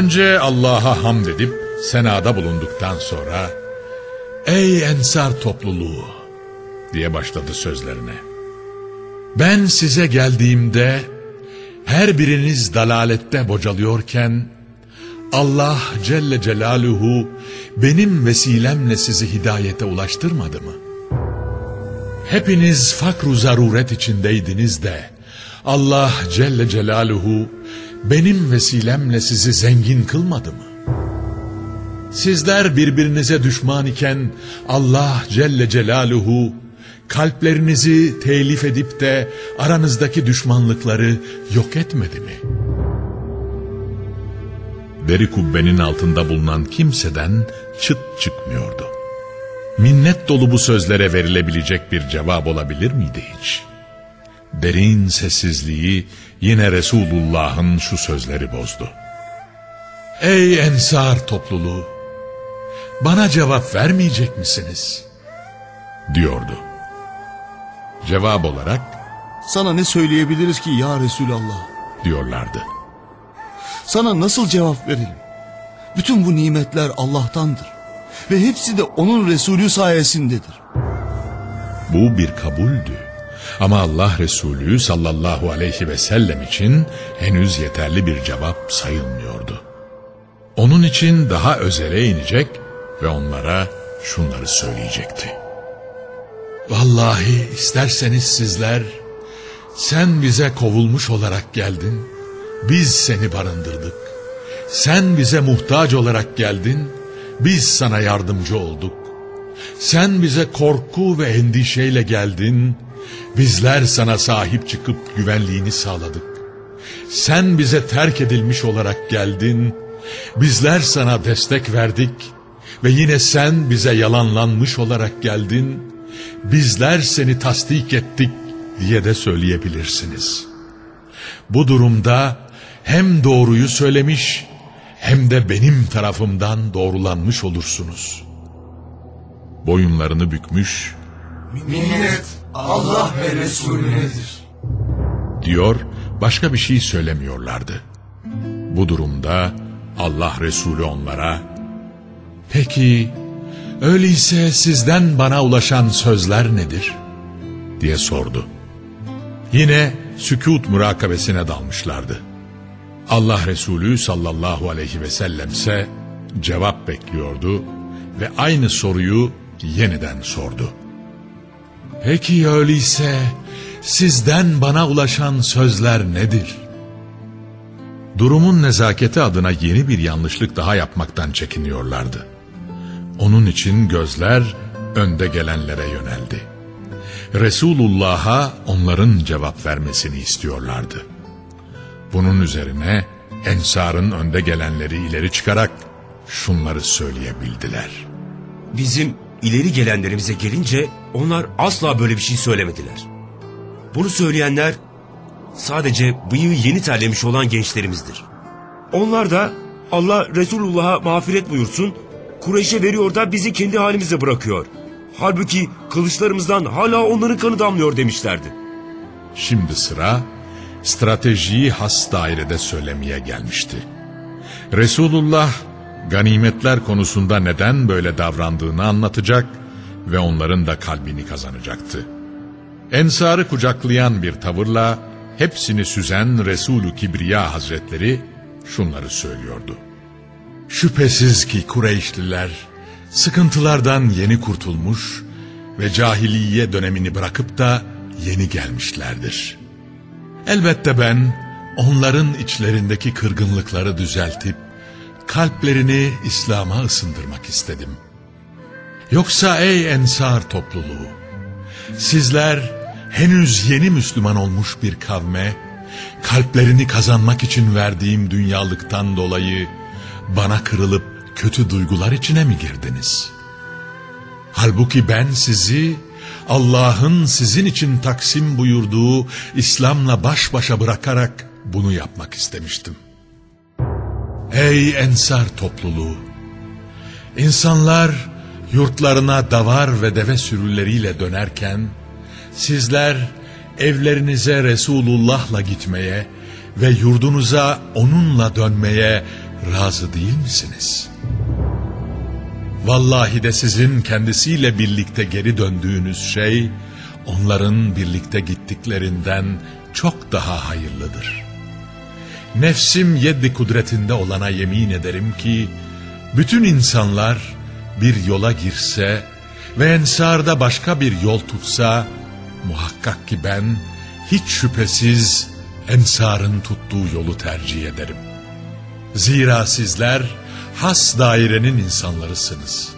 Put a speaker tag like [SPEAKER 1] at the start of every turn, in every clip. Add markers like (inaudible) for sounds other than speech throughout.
[SPEAKER 1] Önce Allah'a hamd edip senada bulunduktan sonra Ey ensar topluluğu diye başladı sözlerine. Ben size geldiğimde her biriniz dalalette bocalıyorken Allah Celle Celaluhu benim vesilemle sizi hidayete ulaştırmadı mı? Hepiniz fakru zaruret içindeydiniz de Allah Celle Celaluhu benim vesilemle sizi zengin kılmadı mı? Sizler birbirinize düşman iken Allah Celle Celaluhu kalplerinizi telif edip de aranızdaki düşmanlıkları yok etmedi mi? Deri kubbenin altında bulunan kimseden çıt çıkmıyordu. Minnet dolu bu sözlere verilebilecek bir cevap olabilir miydi hiç? Derin sessizliği yine Resulullah'ın şu sözleri bozdu. Ey ensar topluluğu! Bana cevap vermeyecek misiniz? Diyordu. Cevap olarak
[SPEAKER 2] Sana ne söyleyebiliriz ki ya Resulallah?
[SPEAKER 1] diyorlardı.
[SPEAKER 2] Sana nasıl cevap verelim? Bütün bu nimetler Allah'tandır. Ve hepsi de onun Resulü sayesindedir.
[SPEAKER 1] Bu bir kabuldü. Ama Allah Resulü sallallahu aleyhi ve sellem için henüz yeterli bir cevap sayılmıyordu. Onun için daha özele inecek ve onlara şunları söyleyecekti. Vallahi isterseniz sizler sen bize kovulmuş olarak geldin, biz seni barındırdık. Sen bize muhtaç olarak geldin, biz sana yardımcı olduk. Sen bize korku ve endişeyle geldin, bizler sana sahip çıkıp güvenliğini sağladık. Sen bize terk edilmiş olarak geldin, bizler sana destek verdik ve yine sen bize yalanlanmış olarak geldin, bizler seni tasdik ettik diye de söyleyebilirsiniz. Bu durumda hem doğruyu söylemiş hem de benim tarafımdan doğrulanmış olursunuz. Boyunlarını bükmüş
[SPEAKER 3] Minnet Allah ve Resulünedir.
[SPEAKER 1] diyor başka bir şey söylemiyorlardı. Bu durumda Allah Resulü onlara Peki öyleyse sizden bana ulaşan sözler nedir? diye sordu. Yine sükut mürakabesine dalmışlardı. Allah Resulü sallallahu aleyhi ve sellem cevap bekliyordu ve aynı soruyu yeniden sordu. Peki öyleyse sizden bana ulaşan sözler nedir? Durumun nezaketi adına yeni bir yanlışlık daha yapmaktan çekiniyorlardı. Onun için gözler önde gelenlere yöneldi. Resulullah'a onların cevap vermesini istiyorlardı. Bunun üzerine Ensar'ın önde gelenleri ileri çıkarak şunları söyleyebildiler.
[SPEAKER 4] Bizim ileri gelenlerimize gelince onlar asla böyle bir şey söylemediler. Bunu söyleyenler sadece bıyığı yeni terlemiş olan gençlerimizdir. Onlar da Allah Resulullah'a mağfiret buyursun, Kureyş'e veriyor da bizi kendi halimize bırakıyor. Halbuki kılıçlarımızdan hala onların kanı damlıyor demişlerdi.
[SPEAKER 1] Şimdi sıra stratejiyi has dairede söylemeye gelmişti. Resulullah ganimetler konusunda neden böyle davrandığını anlatacak ve onların da kalbini kazanacaktı. Ensarı kucaklayan bir tavırla hepsini süzen Resulü Kibriya Hazretleri şunları söylüyordu. Şüphesiz ki Kureyşliler sıkıntılardan yeni kurtulmuş ve cahiliye dönemini bırakıp da yeni gelmişlerdir. Elbette ben onların içlerindeki kırgınlıkları düzeltip kalplerini İslam'a ısındırmak istedim. Yoksa ey ensar topluluğu, sizler henüz yeni Müslüman olmuş bir kavme, kalplerini kazanmak için verdiğim dünyalıktan dolayı bana kırılıp kötü duygular içine mi girdiniz? Halbuki ben sizi Allah'ın sizin için taksim buyurduğu İslam'la baş başa bırakarak bunu yapmak istemiştim. Ey ensar topluluğu! İnsanlar yurtlarına davar ve deve sürüleriyle dönerken, sizler evlerinize Resulullah'la gitmeye ve yurdunuza onunla dönmeye razı değil misiniz? Vallahi de sizin kendisiyle birlikte geri döndüğünüz şey, onların birlikte gittiklerinden çok daha hayırlıdır. Nefsim yeddi kudretinde olana yemin ederim ki, bütün insanlar bir yola girse ve ensarda başka bir yol tutsa, muhakkak ki ben hiç şüphesiz ensarın tuttuğu yolu tercih ederim. Zira sizler has dairenin insanlarısınız.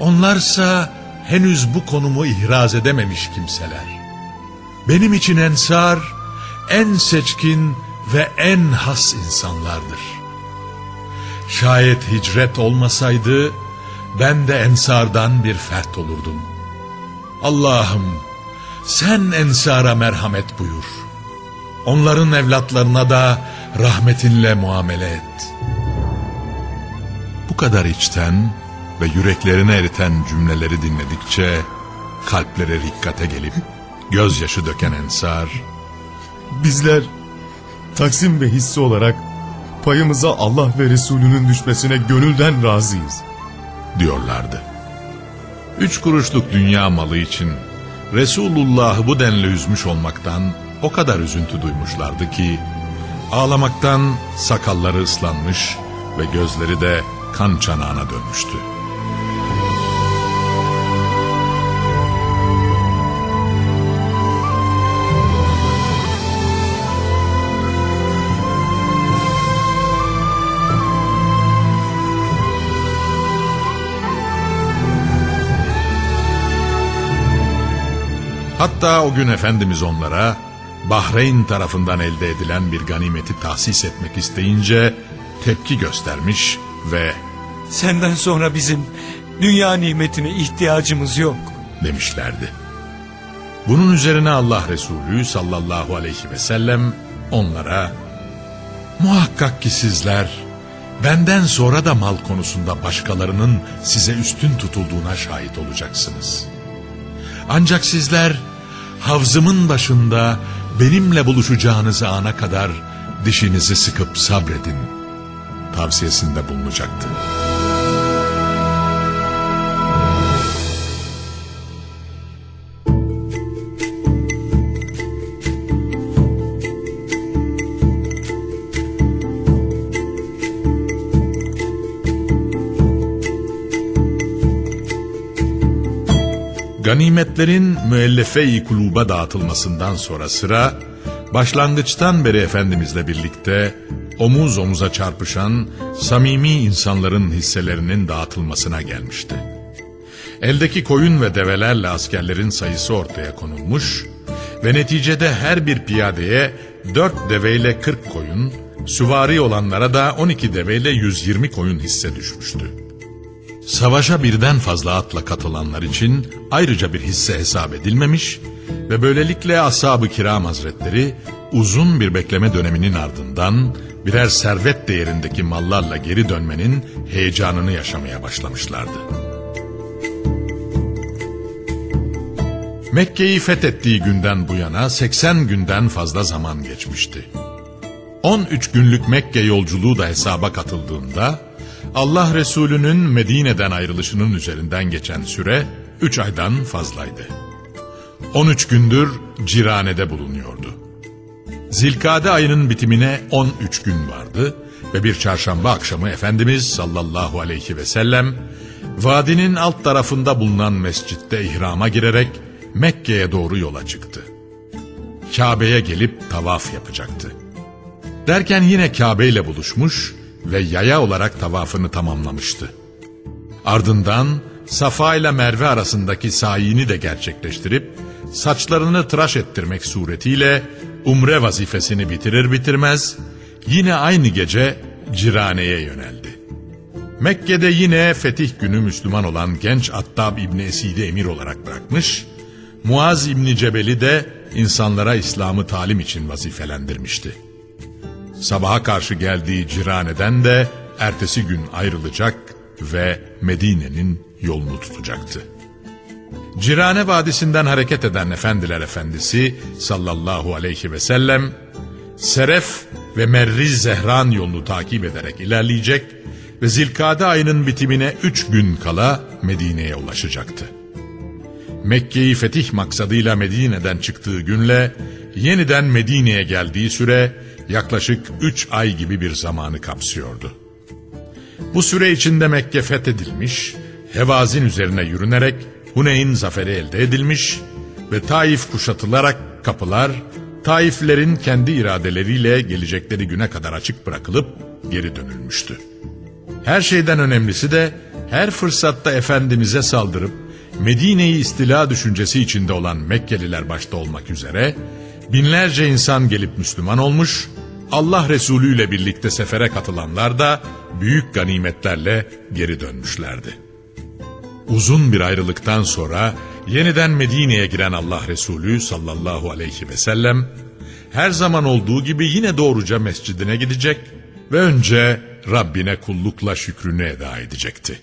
[SPEAKER 1] Onlarsa henüz bu konumu ihraz edememiş kimseler. Benim için ensar en seçkin ve en has insanlardır. Şayet hicret olmasaydı ben de ensardan bir fert olurdum. Allah'ım sen ensara merhamet buyur. Onların evlatlarına da rahmetinle muamele et. Bu kadar içten ve yüreklerini eriten cümleleri dinledikçe kalplere dikkate gelip gözyaşı döken ensar
[SPEAKER 5] Bizler Taksim ve hisse olarak payımıza Allah ve Resulünün düşmesine gönülden razıyız.
[SPEAKER 1] diyorlardı. Üç kuruşluk dünya malı için Resulullah'ı bu denli üzmüş olmaktan o kadar üzüntü duymuşlardı ki ağlamaktan sakalları ıslanmış ve gözleri de kan çanağına dönmüştü. Hatta o gün Efendimiz onlara Bahreyn tarafından elde edilen bir ganimeti tahsis etmek isteyince tepki göstermiş ve
[SPEAKER 6] Senden sonra bizim dünya nimetine ihtiyacımız yok.
[SPEAKER 1] demişlerdi. Bunun üzerine Allah Resulü sallallahu aleyhi ve sellem onlara muhakkak ki sizler benden sonra da mal konusunda başkalarının size üstün tutulduğuna şahit olacaksınız. Ancak sizler havzımın başında benimle buluşacağınız ana kadar dişinizi sıkıp sabredin tavsiyesinde bulunacaktı. Ganimetlerin müellefe-i kuluba dağıtılmasından sonra sıra, başlangıçtan beri Efendimizle birlikte omuz omuza çarpışan samimi insanların hisselerinin dağıtılmasına gelmişti. Eldeki koyun ve develerle askerlerin sayısı ortaya konulmuş ve neticede her bir piyadeye dört deveyle kırk koyun, süvari olanlara da 12 deveyle 120 koyun hisse düşmüştü. Savaşa birden fazla atla katılanlar için ayrıca bir hisse hesap edilmemiş ve böylelikle Ashab-ı Kiram Hazretleri uzun bir bekleme döneminin ardından birer servet değerindeki mallarla geri dönmenin heyecanını yaşamaya başlamışlardı. Mekke'yi fethettiği günden bu yana 80 günden fazla zaman geçmişti. 13 günlük Mekke yolculuğu da hesaba katıldığında Allah Resulü'nün Medine'den ayrılışının üzerinden geçen süre 3 aydan fazlaydı. 13 gündür Cirane'de bulunuyordu. Zilkade ayının bitimine 13 gün vardı ve bir çarşamba akşamı Efendimiz sallallahu aleyhi ve sellem vadinin alt tarafında bulunan mescitte ihrama girerek Mekke'ye doğru yola çıktı. Kabe'ye gelip tavaf yapacaktı. Derken yine Kabe ile buluşmuş ve yaya olarak tavafını tamamlamıştı. Ardından Safa ile Merve arasındaki sayini de gerçekleştirip saçlarını tıraş ettirmek suretiyle umre vazifesini bitirir bitirmez yine aynı gece Cirane'ye yöneldi. Mekke'de yine fetih günü Müslüman olan genç Attab İbni Esid'i emir olarak bırakmış, Muaz İbni Cebel'i de insanlara İslam'ı talim için vazifelendirmişti. Sabaha karşı geldiği Cirane'den de ertesi gün ayrılacak ve Medine'nin yolunu tutacaktı. Cirane Vadisi'nden hareket eden Efendiler Efendisi sallallahu aleyhi ve sellem, Seref ve Merriz Zehran yolunu takip ederek ilerleyecek ve Zilkade ayının bitimine üç gün kala Medine'ye ulaşacaktı. Mekke'yi fetih maksadıyla Medine'den çıktığı günle yeniden Medine'ye geldiği süre yaklaşık üç ay gibi bir zamanı kapsıyordu. Bu süre içinde Mekke fethedilmiş, Hevazin üzerine yürünerek Huneyn zaferi elde edilmiş ve Taif kuşatılarak kapılar, Taiflerin kendi iradeleriyle gelecekleri güne kadar açık bırakılıp geri dönülmüştü. Her şeyden önemlisi de her fırsatta Efendimiz'e saldırıp Medine'yi istila düşüncesi içinde olan Mekkeliler başta olmak üzere binlerce insan gelip Müslüman olmuş, Allah Resulü ile birlikte sefere katılanlar da büyük ganimetlerle geri dönmüşlerdi. Uzun bir ayrılıktan sonra yeniden Medine'ye giren Allah Resulü sallallahu aleyhi ve sellem her zaman olduğu gibi yine doğruca mescidine gidecek ve önce Rabbine kullukla şükrünü eda edecekti.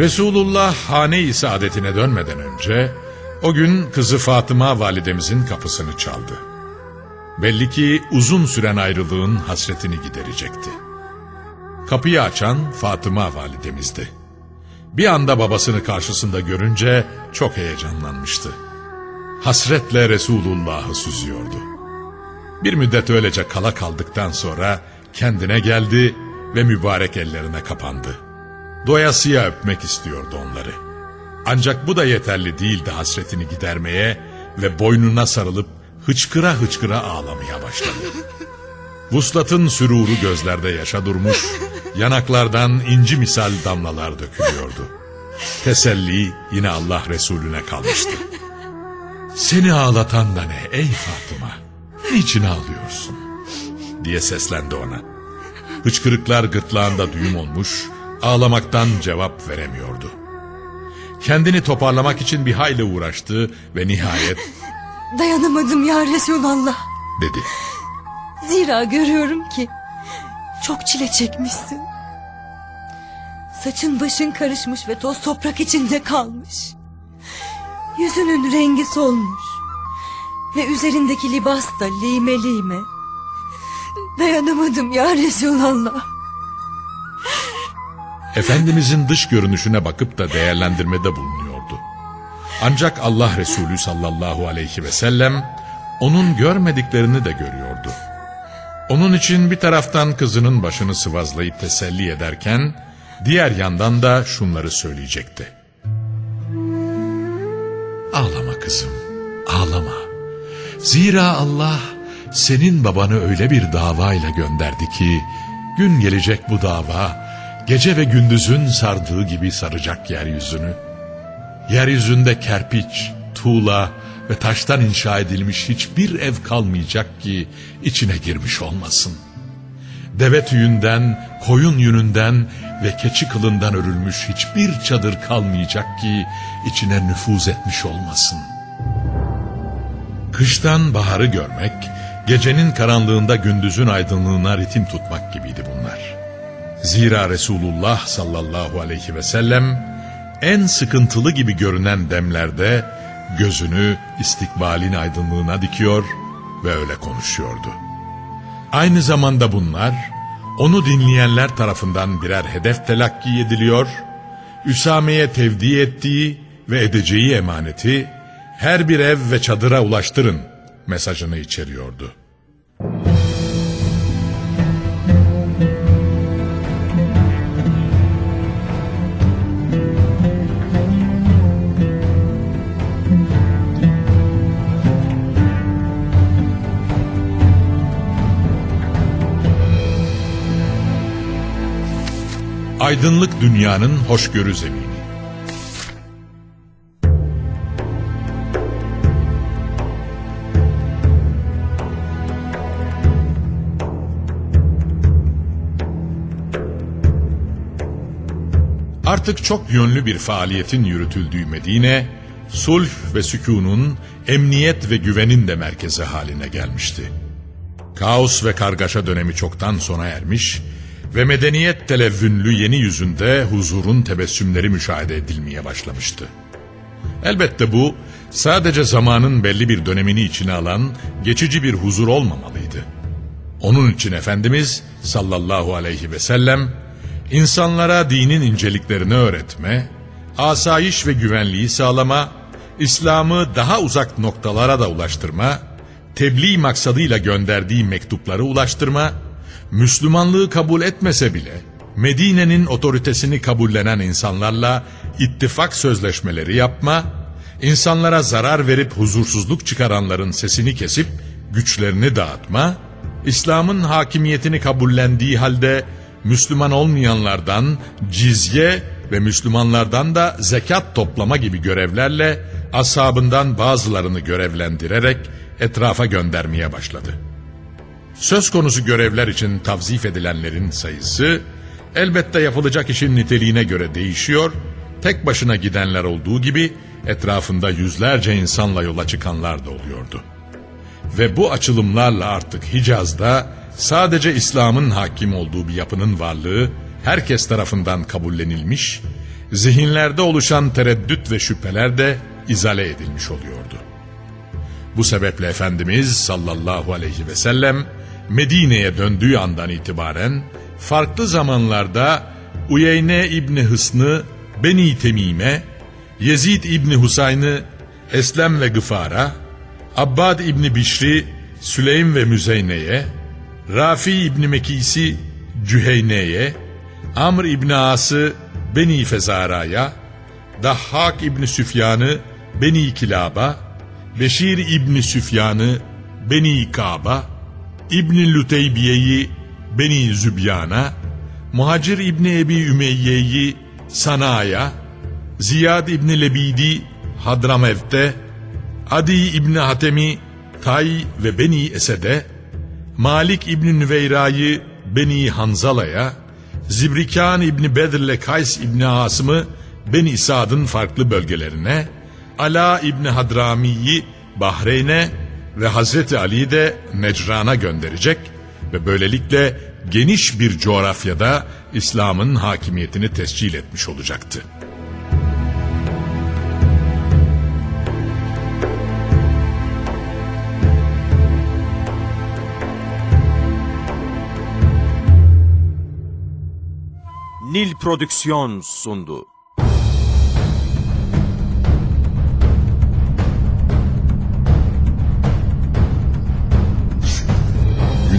[SPEAKER 1] Resulullah hane-i saadetine dönmeden önce o gün kızı Fatıma validemizin kapısını çaldı. Belli ki uzun süren ayrılığın hasretini giderecekti. Kapıyı açan Fatıma validemizdi. Bir anda babasını karşısında görünce çok heyecanlanmıştı. Hasretle Resulullah'ı süzüyordu. Bir müddet öylece kala kaldıktan sonra kendine geldi ve mübarek ellerine kapandı. Doyasıya öpmek istiyordu onları. Ancak bu da yeterli değildi hasretini gidermeye ve boynuna sarılıp hıçkıra hıçkıra ağlamaya başladı. (laughs) Vuslat'ın süruru gözlerde yaşa durmuş, yanaklardan inci misal damlalar dökülüyordu. Teselli yine Allah Resulüne kalmıştı. (laughs) Seni ağlatan da ne ey Fatıma? Niçin ağlıyorsun? diye seslendi ona. Hıçkırıklar gırtlağında düğüm olmuş, ağlamaktan cevap veremiyordu. Kendini toparlamak için bir hayli uğraştı ve nihayet (laughs)
[SPEAKER 7] Dayanamadım ya Resulallah.
[SPEAKER 1] dedi.
[SPEAKER 7] Zira görüyorum ki çok çile çekmişsin. Saçın başın karışmış ve toz toprak içinde kalmış. Yüzünün rengi solmuş. Ve üzerindeki libas da lime lime. Dayanamadım ya Resulallah.
[SPEAKER 1] Efendimizin dış görünüşüne bakıp da değerlendirmede bulunuyordu. Ancak Allah Resulü sallallahu aleyhi ve sellem onun görmediklerini de görüyordu. Onun için bir taraftan kızının başını sıvazlayıp teselli ederken diğer yandan da şunları söyleyecekti. Ağlama kızım, ağlama. Zira Allah senin babanı öyle bir davayla gönderdi ki Gün gelecek bu dava gece ve gündüzün sardığı gibi saracak yeryüzünü. Yeryüzünde kerpiç, tuğla ve taştan inşa edilmiş hiçbir ev kalmayacak ki içine girmiş olmasın. Deve tüyünden, koyun yününden ve keçi kılından örülmüş hiçbir çadır kalmayacak ki içine nüfuz etmiş olmasın. Kıştan baharı görmek, gecenin karanlığında gündüzün aydınlığına ritim tutmak gibiydi bunlar. Zira Resulullah sallallahu aleyhi ve sellem en sıkıntılı gibi görünen demlerde gözünü istikbalin aydınlığına dikiyor ve öyle konuşuyordu. Aynı zamanda bunlar onu dinleyenler tarafından birer hedef telakki ediliyor, Üsame'ye tevdi ettiği ve edeceği emaneti her bir ev ve çadıra ulaştırın mesajını içeriyordu. Aydınlık dünyanın hoşgörü zemini. Artık çok yönlü bir faaliyetin yürütüldüğü Medine, sulh ve sükunun, emniyet ve güvenin de merkezi haline gelmişti. Kaos ve kargaşa dönemi çoktan sona ermiş ve medeniyet televvünlü yeni yüzünde huzurun tebessümleri müşahede edilmeye başlamıştı. Elbette bu sadece zamanın belli bir dönemini içine alan geçici bir huzur olmamalıydı. Onun için Efendimiz sallallahu aleyhi ve sellem insanlara dinin inceliklerini öğretme, asayiş ve güvenliği sağlama, İslam'ı daha uzak noktalara da ulaştırma, tebliğ maksadıyla gönderdiği mektupları ulaştırma, Müslümanlığı kabul etmese bile Medine'nin otoritesini kabullenen insanlarla ittifak sözleşmeleri yapma, insanlara zarar verip huzursuzluk çıkaranların sesini kesip güçlerini dağıtma, İslam'ın hakimiyetini kabullendiği halde Müslüman olmayanlardan cizye ve Müslümanlardan da zekat toplama gibi görevlerle ashabından bazılarını görevlendirerek etrafa göndermeye başladı. Söz konusu görevler için tavzif edilenlerin sayısı elbette yapılacak işin niteliğine göre değişiyor, tek başına gidenler olduğu gibi etrafında yüzlerce insanla yola çıkanlar da oluyordu. Ve bu açılımlarla artık Hicaz'da sadece İslam'ın hakim olduğu bir yapının varlığı herkes tarafından kabullenilmiş, zihinlerde oluşan tereddüt ve şüpheler de izale edilmiş oluyordu. Bu sebeple Efendimiz sallallahu aleyhi ve sellem Medine'ye döndüğü andan itibaren farklı zamanlarda Uyeyne İbni Hısn'ı Beni Temime, Yezid İbni Husayn'ı Eslem ve Gıfar'a, Abbad İbni Bişri Süleym ve Müzeyne'ye, Rafi İbni Mekisi Cüheyne'ye, Amr İbni As'ı Beni Fezara'ya, Dahhak İbni Süfyan'ı Beni Kilab'a, Beşir İbni Süfyan'ı Beni Ka'ba, İbni Lüteybiye'yi Beni Zübyan'a, Muhacir İbni Ebi Ümeyye'yi Sana'ya, Ziyad İbni Lebidi Hadramev'de, Adi İbni Hatemi Tay ve Beni Esed'e, Malik İbni Nüveyra'yı Beni Hanzala'ya, Zibrikan İbni Bedir'le Kays İbni Asım'ı Beni Sad'ın farklı bölgelerine, Ala İbni Hadrami'yi Bahreyn'e ve Hazreti Ali'yi de Necran'a gönderecek ve böylelikle geniş bir coğrafyada İslam'ın hakimiyetini tescil etmiş olacaktı.
[SPEAKER 8] Nil Prodüksiyon sundu.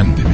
[SPEAKER 1] Efendimiz.